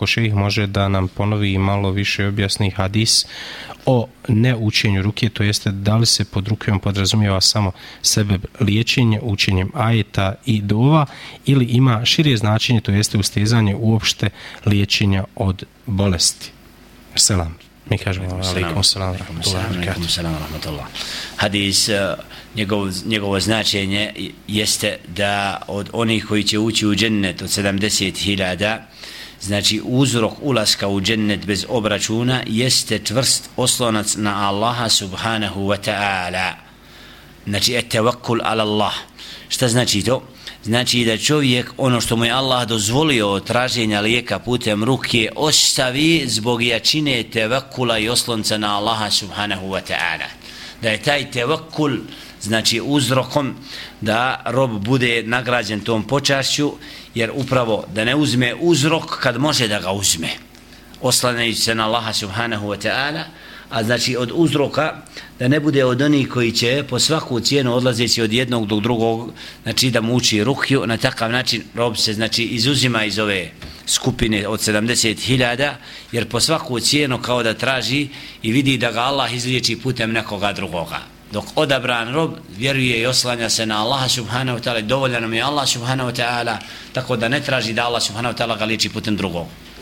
ako šejih može da nam ponovi i malo više objasni hadis o neučenju ruke, to jeste da li se pod rukijom podrazumijeva samo sebe liječenje učenjem ajeta i dova ili ima širije značenje, to jeste ustezanje uopšte liječenja od bolesti. Selam. Mi kažemo alaikum salam rahmatullah. Hadis, uh, njegov, njegovo značenje jeste da od onih koji će ući u džennet od 70.000 znači uzrok ulaska u džennet bez obračuna jeste čvrst oslonac na Allaha subhanahu wa ta'ala. Znači et tevakkul ala Allah. Šta znači to? znači da čovjek ono što mu je Allah dozvolio od traženja lijeka putem ruke ostavi zbog jačine tevakkula i oslonca na Allaha subhanahu wa ta'ala. Da je taj tevakkul znači uzrokom da rob bude nagrađen tom počašću jer upravo da ne uzme uzrok kad može da ga uzme. Oslanajući se na Allaha subhanahu wa ta'ala a znači od uzroka da ne bude od onih koji će po svaku cijenu odlazeći od jednog do drugog znači da mu uči ruhju na takav način rob se znači izuzima iz ove skupine od 70.000 jer po svaku cijenu kao da traži i vidi da ga Allah izliječi putem nekoga drugoga dok odabran rob vjeruje i oslanja se na Allaha subhanahu wa ta'ala dovoljan nam je Allah subhanahu wa ta'ala tako da ne traži da Allah subhanahu wa ta'ala ga liči putem drugog.